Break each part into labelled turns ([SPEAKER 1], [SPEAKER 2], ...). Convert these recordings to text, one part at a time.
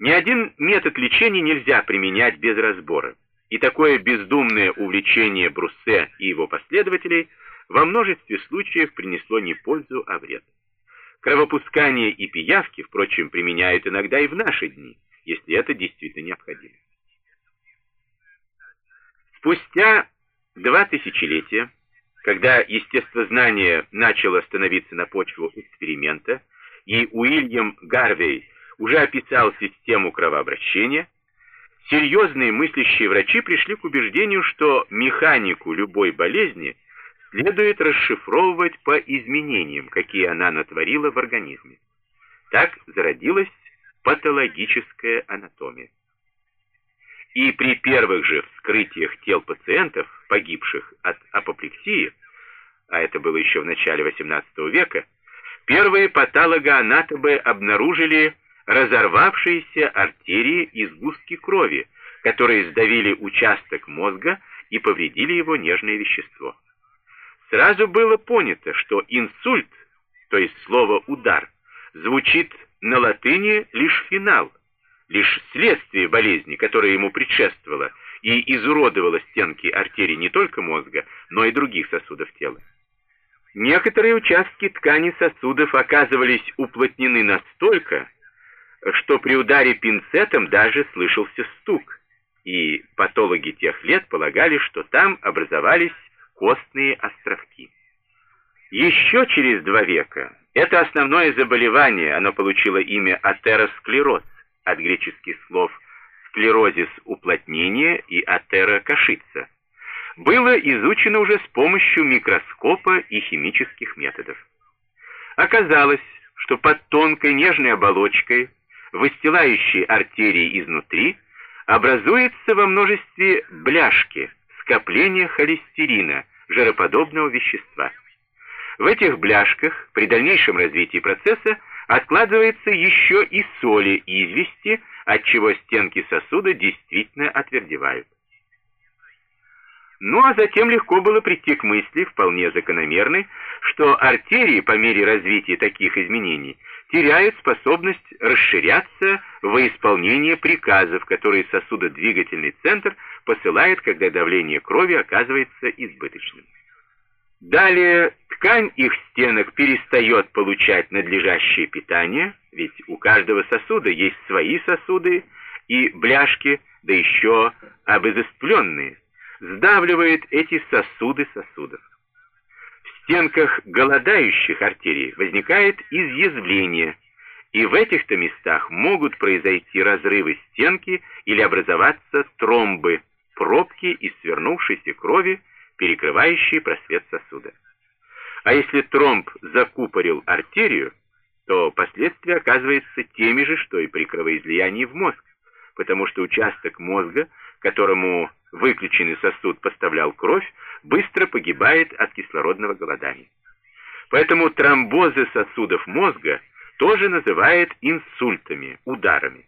[SPEAKER 1] Ни один метод лечения нельзя применять без разбора, и такое бездумное увлечение Бруссе и его последователей во множестве случаев принесло не пользу, а вред. Кровопускание и пиявки, впрочем, применяют иногда и в наши дни, если это действительно необходимо. Спустя два тысячелетия, когда естествознание начало становиться на почву эксперимента, и Уильям Гарвей уже описал систему кровообращения, серьезные мыслящие врачи пришли к убеждению, что механику любой болезни следует расшифровывать по изменениям, какие она натворила в организме. Так зародилась патологическая анатомия. И при первых же вскрытиях тел пациентов, погибших от апоплексии, а это было еще в начале XVIII века, первые патологоанатомы обнаружили разорвавшиеся артерии и сгустки крови, которые сдавили участок мозга и повредили его нежное вещество. Сразу было понято, что инсульт, то есть слово «удар», звучит на латыни лишь финал, лишь следствие болезни, которая ему предшествовала и изуродовала стенки артерий не только мозга, но и других сосудов тела. Некоторые участки ткани сосудов оказывались уплотнены настолько, что при ударе пинцетом даже слышался стук, и патологи тех лет полагали, что там образовались костные островки. Еще через два века это основное заболевание, оно получило имя атеросклероз, от греческих слов склерозис уплотнение и атера кашица, было изучено уже с помощью микроскопа и химических методов. Оказалось, что под тонкой нежной оболочкой выстилающей артерии изнутри, образуется во множестве бляшки, скопления холестерина, жироподобного вещества. В этих бляшках при дальнейшем развитии процесса откладывается еще и соли извести, отчего стенки сосуда действительно отвердевают. Ну а затем легко было прийти к мысли, вполне закономерной, что артерии по мере развития таких изменений теряют способность расширяться во исполнение приказов, которые сосудодвигательный центр посылает, когда давление крови оказывается избыточным. Далее ткань их стенок перестает получать надлежащее питание, ведь у каждого сосуда есть свои сосуды и бляшки, да еще обезоствленные, сдавливает эти сосуды сосудов стенках голодающих артерий возникает изъязвление, и в этих-то местах могут произойти разрывы стенки или образоваться тромбы, пробки из свернувшейся крови, перекрывающие просвет сосуда. А если тромб закупорил артерию, то последствия оказываются теми же, что и при кровоизлиянии в мозг, потому что участок мозга, которому выключенный сосуд поставлял кровь, быстро погибает от кислородного голодания. Поэтому тромбозы сосудов мозга тоже называют инсультами, ударами.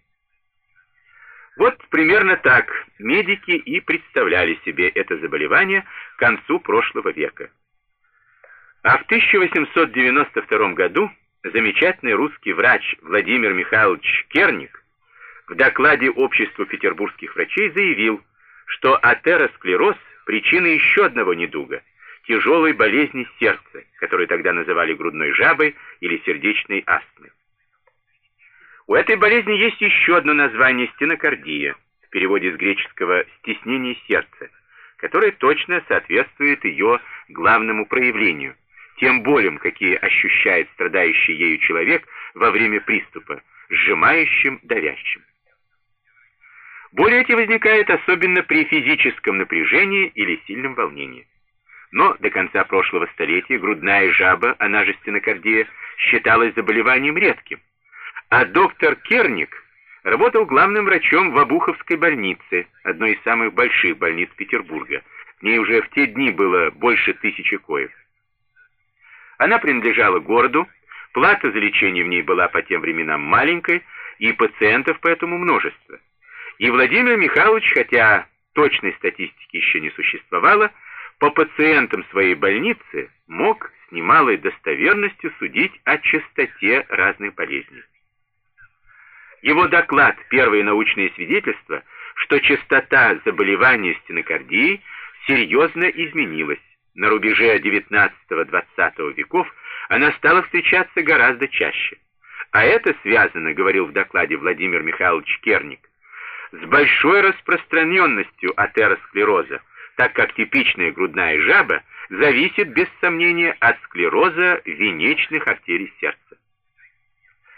[SPEAKER 1] Вот примерно так медики и представляли себе это заболевание к концу прошлого века. А в 1892 году замечательный русский врач Владимир Михайлович Керник в докладе Обществу петербургских врачей заявил, что атеросклероз – причина еще одного недуга – тяжелой болезни сердца, которую тогда называли грудной жабой или сердечной астмой. У этой болезни есть еще одно название – стенокардия, в переводе с греческого «стеснение сердца», которое точно соответствует ее главному проявлению – тем болем, какие ощущает страдающий ею человек во время приступа, сжимающим, давящим. Боли эти возникают особенно при физическом напряжении или сильном волнении. Но до конца прошлого столетия грудная жаба, она же стенокардия, считалась заболеванием редким. А доктор Керник работал главным врачом в Обуховской больнице, одной из самых больших больниц Петербурга. В ней уже в те дни было больше тысячи коек. Она принадлежала городу, плата за лечение в ней была по тем временам маленькой, и пациентов поэтому множество. И Владимир Михайлович, хотя точной статистики еще не существовало, по пациентам своей больницы мог с немалой достоверностью судить о частоте разных болезней. Его доклад «Первые научные свидетельства», что частота заболевания стенокардией серьезно изменилась. На рубеже XIX-XX веков она стала встречаться гораздо чаще. А это связано, говорил в докладе Владимир Михайлович Керник, с большой распространенностью атеросклероза, так как типичная грудная жаба зависит без сомнения от склероза венечных артерий сердца.